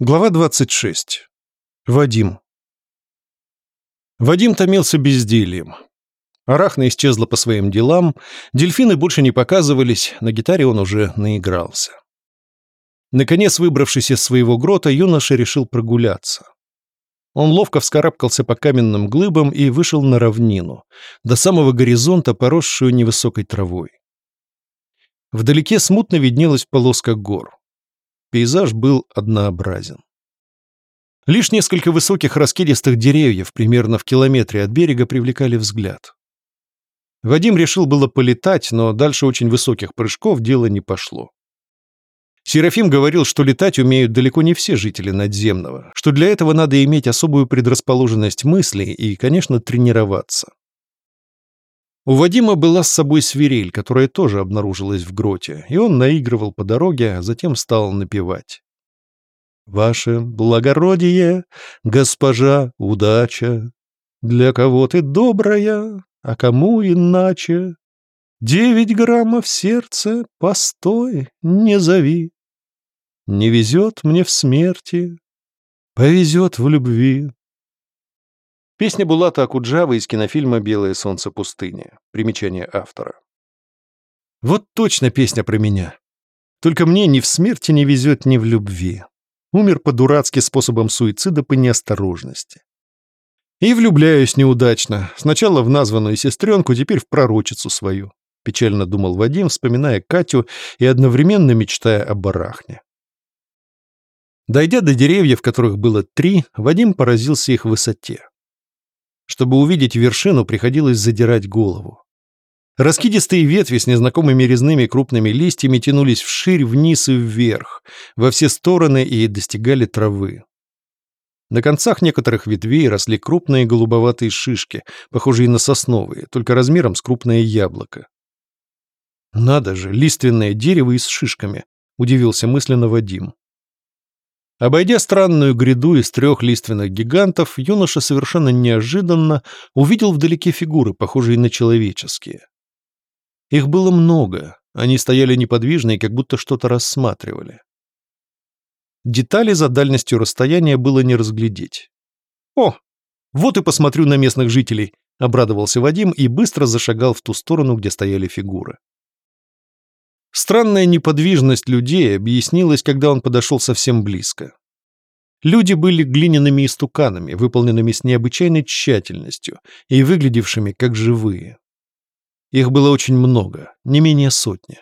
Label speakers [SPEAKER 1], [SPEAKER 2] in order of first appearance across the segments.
[SPEAKER 1] Глава 26. Вадим. Вадим томился бездельем. Арахна исчезла по своим делам, дельфины больше не показывались, на гитаре он уже наигрался. Наконец, выбравшись из своего грота, юноша решил прогуляться. Он ловко вскарабкался по каменным глыбам и вышел на равнину, до самого горизонта, поросшую невысокой травой. Вдалеке смутно виднелась полоска гор. Пейзаж был однообразен. Лишь несколько высоких раскидистых деревьев примерно в километре от берега привлекали взгляд. Вадим решил было полетать, но дальше очень высоких прыжков дело не пошло. Серафим говорил, что летать умеют далеко не все жители надземного, что для этого надо иметь особую предрасположенность мысли и, конечно, тренироваться. У Вадима была с собой свирель, которая тоже обнаружилась в гроте, и он наигрывал по дороге, а затем стал напевать. «Ваше благородие, госпожа удача, для кого ты добрая, а кому иначе? Девять граммов сердце, постой, не зови. Не везет мне в смерти, повезет в любви. Песня Булата Акуджавы из кинофильма «Белое солнце пустыни». Примечание автора. Вот точно песня про меня. Только мне ни в смерти не везет, ни в любви. Умер по-дурацки способом суицида по неосторожности. И влюбляюсь неудачно. Сначала в названную сестренку, теперь в пророчицу свою. Печально думал Вадим, вспоминая Катю и одновременно мечтая о барахне. Дойдя до деревьев, которых было три, Вадим поразился их высоте. Чтобы увидеть вершину, приходилось задирать голову. Раскидистые ветви с незнакомыми резными крупными листьями тянулись вширь, вниз и вверх, во все стороны и достигали травы. На концах некоторых ветвей росли крупные голубоватые шишки, похожие на сосновые, только размером с крупное яблоко. «Надо же, лиственное дерево и с шишками», — удивился мысленно Вадим. Обойдя странную гряду из трех лиственных гигантов, юноша совершенно неожиданно увидел вдалеке фигуры, похожие на человеческие. Их было много, они стояли неподвижно и как будто что-то рассматривали. Детали за дальностью расстояния было не разглядеть. «О, вот и посмотрю на местных жителей», — обрадовался Вадим и быстро зашагал в ту сторону, где стояли фигуры. Странная неподвижность людей объяснилась, когда он подошел совсем близко. Люди были глиняными истуканами, выполненными с необычайной тщательностью и выглядевшими как живые. Их было очень много, не менее сотни.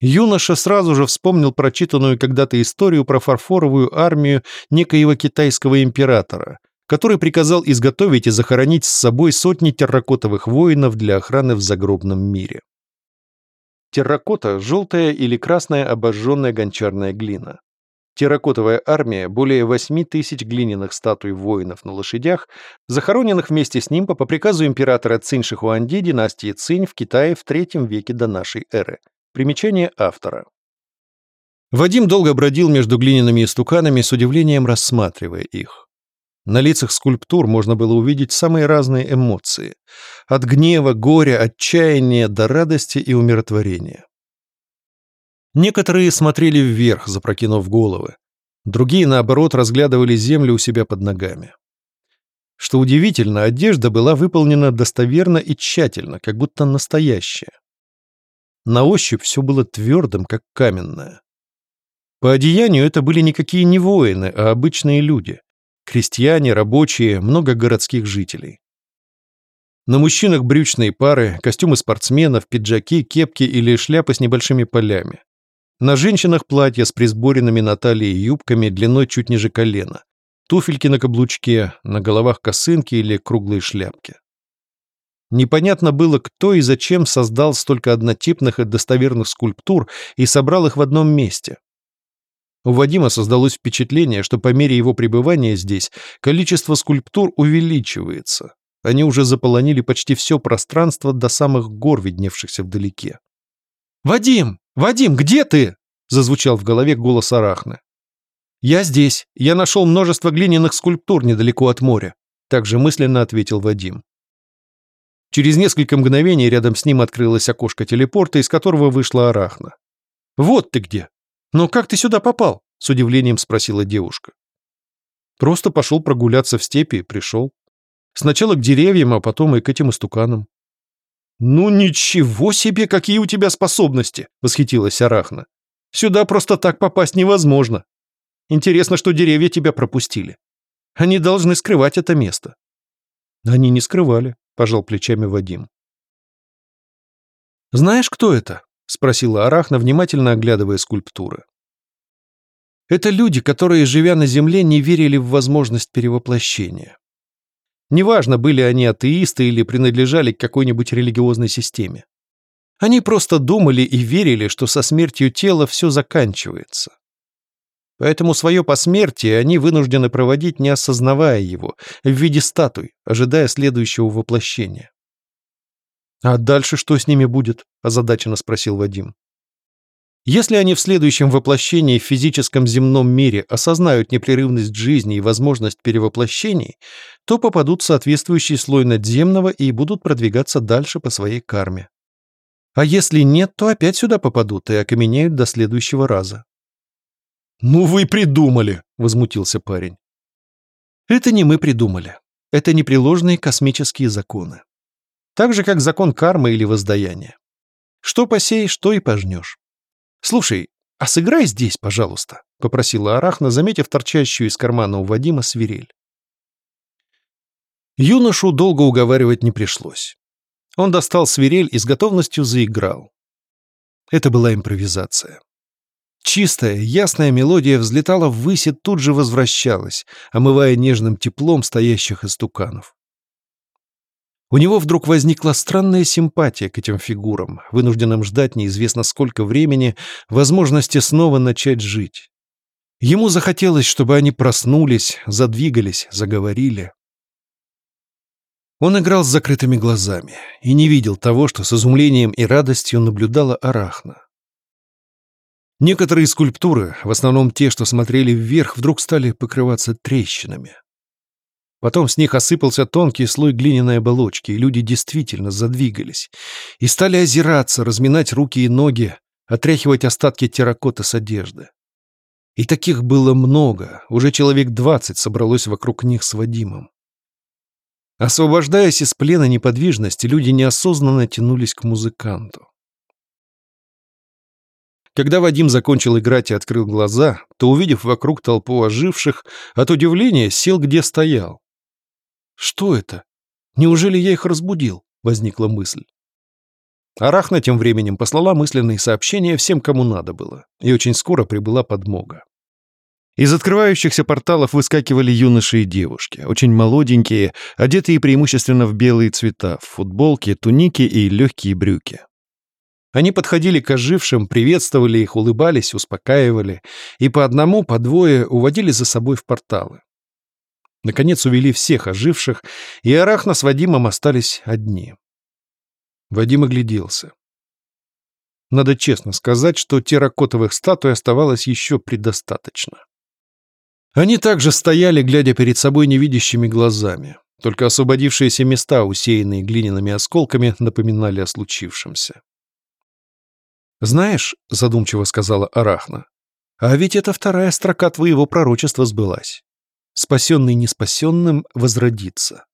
[SPEAKER 1] Юноша сразу же вспомнил прочитанную когда-то историю про фарфоровую армию некоего китайского императора, который приказал изготовить и захоронить с собой сотни терракотовых воинов для охраны в загробном мире. Терракота – желтая или красная обожженная гончарная глина. Терракотовая армия – более 8 тысяч глиняных статуй воинов на лошадях, захороненных вместе с ним по приказу императора Цинь Шихуанди династии Цинь в Китае в III веке до нашей эры. Примечание автора. Вадим долго бродил между глиняными истуканами, с удивлением рассматривая их. На лицах скульптур можно было увидеть самые разные эмоции. От гнева, горя, отчаяния до радости и умиротворения. Некоторые смотрели вверх, запрокинув головы. Другие, наоборот, разглядывали землю у себя под ногами. Что удивительно, одежда была выполнена достоверно и тщательно, как будто настоящая. На ощупь все было твердым, как каменное. По одеянию это были никакие не воины, а обычные люди. Крестьяне, рабочие, много городских жителей. На мужчинах брючные пары, костюмы спортсменов, пиджаки, кепки или шляпы с небольшими полями. На женщинах платья с присборенными на талии юбками длиной чуть ниже колена. Туфельки на каблучке, на головах косынки или круглые шляпки. Непонятно было, кто и зачем создал столько однотипных и достоверных скульптур и собрал их в одном месте. У Вадима создалось впечатление, что по мере его пребывания здесь количество скульптур увеличивается. Они уже заполонили почти все пространство до самых гор, видневшихся вдалеке. «Вадим! Вадим, где ты?» — зазвучал в голове голос Арахны. «Я здесь. Я нашел множество глиняных скульптур недалеко от моря», — также мысленно ответил Вадим. Через несколько мгновений рядом с ним открылось окошко телепорта, из которого вышла Арахна. «Вот ты где! Но как ты сюда попал? С удивлением спросила девушка. Просто пошел прогуляться в степи и пришел. Сначала к деревьям, а потом и к этим истуканам. «Ну ничего себе, какие у тебя способности!» — восхитилась Арахна. «Сюда просто так попасть невозможно. Интересно, что деревья тебя пропустили. Они должны скрывать это место». «Они не скрывали», — пожал плечами Вадим. «Знаешь, кто это?» — спросила Арахна, внимательно оглядывая скульптуры. «Это люди, которые, живя на Земле, не верили в возможность перевоплощения. Неважно, были они атеисты или принадлежали к какой-нибудь религиозной системе. Они просто думали и верили, что со смертью тела все заканчивается. Поэтому свое посмертие они вынуждены проводить, не осознавая его, в виде статуй, ожидая следующего воплощения. «А дальше что с ними будет?» – озадаченно спросил Вадим. Если они в следующем воплощении в физическом земном мире осознают непрерывность жизни и возможность перевоплощений, то попадут в соответствующий слой надземного и будут продвигаться дальше по своей карме. А если нет, то опять сюда попадут и окаменеют до следующего раза. «Ну вы придумали!» — возмутился парень. «Это не мы придумали. Это непреложные космические законы. Так же, как закон кармы или воздаяния. Что посеешь, то и пожнешь. Слушай, а сыграй здесь, пожалуйста, попросила Арахна, заметив торчащую из кармана у Вадима свирель. Юношу долго уговаривать не пришлось. Он достал свирель и с готовностью заиграл. Это была импровизация. Чистая, ясная мелодия взлетала ввысь и тут же возвращалась, омывая нежным теплом стоящих истуканов. У него вдруг возникла странная симпатия к этим фигурам, вынужденным ждать неизвестно сколько времени возможности снова начать жить. Ему захотелось, чтобы они проснулись, задвигались, заговорили. Он играл с закрытыми глазами и не видел того, что с изумлением и радостью наблюдала Арахна. Некоторые скульптуры, в основном те, что смотрели вверх, вдруг стали покрываться трещинами. Потом с них осыпался тонкий слой глиняной оболочки, и люди действительно задвигались. И стали озираться, разминать руки и ноги, отряхивать остатки терракота с одежды. И таких было много, уже человек двадцать собралось вокруг них с Вадимом. Освобождаясь из плена неподвижности, люди неосознанно тянулись к музыканту. Когда Вадим закончил играть и открыл глаза, то, увидев вокруг толпу оживших, от удивления сел где стоял. Что это? Неужели я их разбудил? Возникла мысль. Арахна тем временем послала мысленные сообщения всем, кому надо было, и очень скоро прибыла подмога. Из открывающихся порталов выскакивали юноши и девушки, очень молоденькие, одетые преимущественно в белые цвета, в футболки, туники и легкие брюки. Они подходили к ожившим, приветствовали их, улыбались, успокаивали, и по одному, по двое уводили за собой в порталы. Наконец увели всех оживших, и Арахна с Вадимом остались одни. Вадим огляделся. Надо честно сказать, что терракотовых статуй оставалось еще предостаточно. Они также стояли, глядя перед собой невидящими глазами. Только освободившиеся места, усеянные глиняными осколками, напоминали о случившемся. «Знаешь», — задумчиво сказала Арахна, — «а ведь эта вторая строка твоего пророчества сбылась спасенный неспасенным возродится.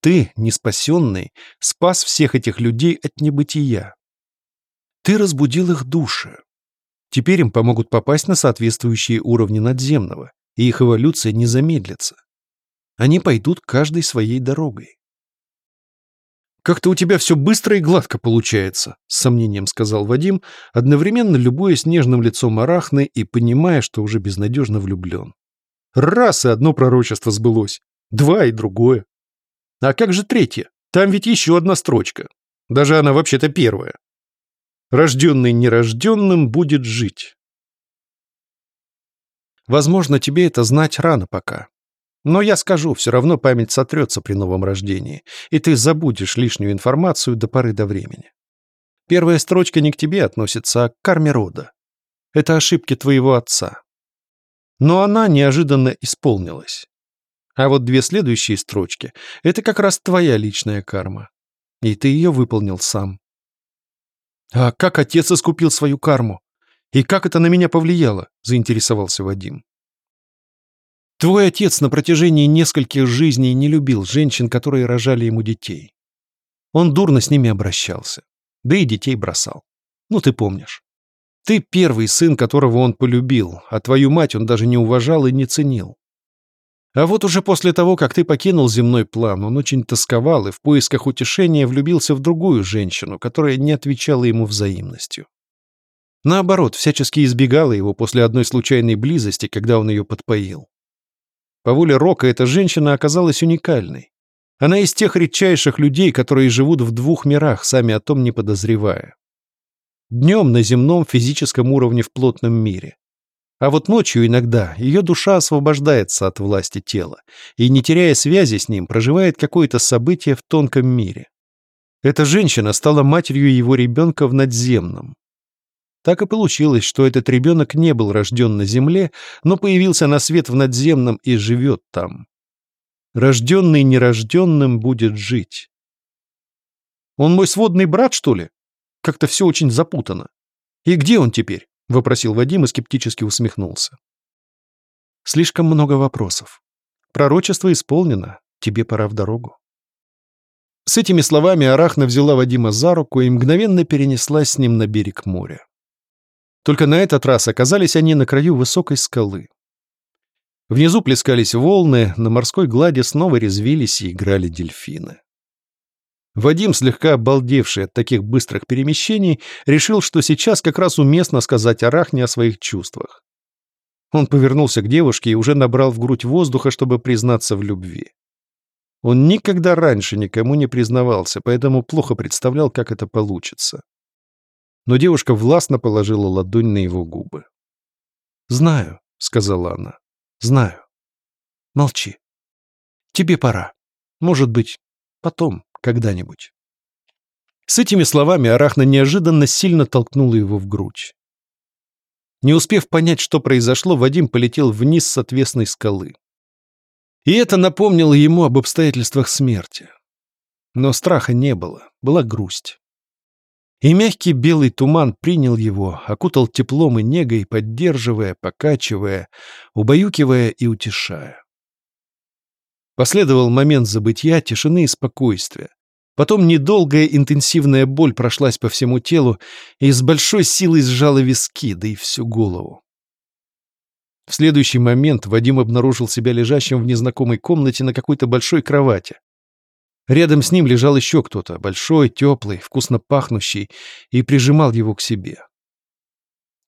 [SPEAKER 1] Ты, неспасенный, спас всех этих людей от небытия. Ты разбудил их души. Теперь им помогут попасть на соответствующие уровни надземного, и их эволюция не замедлится. Они пойдут каждой своей дорогой. «Как-то у тебя все быстро и гладко получается», — с сомнением сказал Вадим, одновременно любуясь нежным лицом Арахны и понимая, что уже безнадежно влюблен. Раз и одно пророчество сбылось, два и другое. А как же третье? Там ведь еще одна строчка. Даже она вообще-то первая. Рожденный нерожденным будет жить. Возможно, тебе это знать рано пока. Но я скажу, все равно память сотрется при новом рождении, и ты забудешь лишнюю информацию до поры до времени. Первая строчка не к тебе относится, а к карме рода. Это ошибки твоего отца. Но она неожиданно исполнилась. А вот две следующие строчки — это как раз твоя личная карма. И ты ее выполнил сам. А как отец искупил свою карму? И как это на меня повлияло?» — заинтересовался Вадим. «Твой отец на протяжении нескольких жизней не любил женщин, которые рожали ему детей. Он дурно с ними обращался, да и детей бросал. Ну, ты помнишь. Ты первый сын, которого он полюбил, а твою мать он даже не уважал и не ценил. А вот уже после того, как ты покинул земной план, он очень тосковал и в поисках утешения влюбился в другую женщину, которая не отвечала ему взаимностью. Наоборот, всячески избегала его после одной случайной близости, когда он ее подпоил. По воле Рока эта женщина оказалась уникальной. Она из тех редчайших людей, которые живут в двух мирах, сами о том не подозревая. Днем на земном физическом уровне в плотном мире. А вот ночью иногда ее душа освобождается от власти тела и, не теряя связи с ним, проживает какое-то событие в тонком мире. Эта женщина стала матерью его ребенка в надземном, так и получилось, что этот ребенок не был рожден на земле, но появился на свет в надземном и живет там. Рожденный нерожденным будет жить. «Он мой сводный брат, что ли? Как-то все очень запутано. И где он теперь?» — вопросил Вадим и скептически усмехнулся. «Слишком много вопросов. Пророчество исполнено, тебе пора в дорогу». С этими словами Арахна взяла Вадима за руку и мгновенно перенеслась с ним на берег моря. Только на этот раз оказались они на краю высокой скалы. Внизу плескались волны, на морской глади снова резвились и играли дельфины. Вадим, слегка обалдевший от таких быстрых перемещений, решил, что сейчас как раз уместно сказать Арахне о своих чувствах. Он повернулся к девушке и уже набрал в грудь воздуха, чтобы признаться в любви. Он никогда раньше никому не признавался, поэтому плохо представлял, как это получится но девушка властно положила ладонь на его губы. «Знаю», — сказала она, — «знаю. Молчи. Тебе пора. Может быть, потом, когда-нибудь». С этими словами Арахна неожиданно сильно толкнула его в грудь. Не успев понять, что произошло, Вадим полетел вниз с отвесной скалы. И это напомнило ему об обстоятельствах смерти. Но страха не было, была грусть. И мягкий белый туман принял его, окутал теплом и негой, поддерживая, покачивая, убаюкивая и утешая. Последовал момент забытья, тишины и спокойствия. Потом недолгая интенсивная боль прошлась по всему телу и с большой силой сжала виски, да и всю голову. В следующий момент Вадим обнаружил себя лежащим в незнакомой комнате на какой-то большой кровати. Рядом с ним лежал еще кто-то, большой, теплый, вкусно пахнущий, и прижимал его к себе.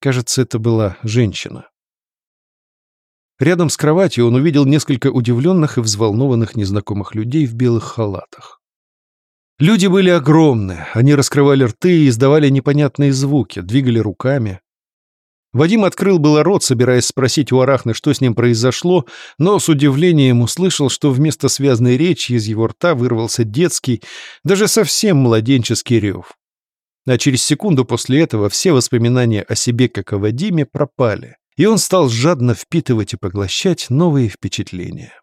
[SPEAKER 1] Кажется, это была женщина. Рядом с кроватью он увидел несколько удивленных и взволнованных незнакомых людей в белых халатах. Люди были огромны, они раскрывали рты и издавали непонятные звуки, двигали руками. Вадим открыл было рот, собираясь спросить у Арахны, что с ним произошло, но с удивлением услышал, что вместо связной речи из его рта вырвался детский, даже совсем младенческий рев. А через секунду после этого все воспоминания о себе, как о Вадиме, пропали, и он стал жадно впитывать и поглощать новые впечатления.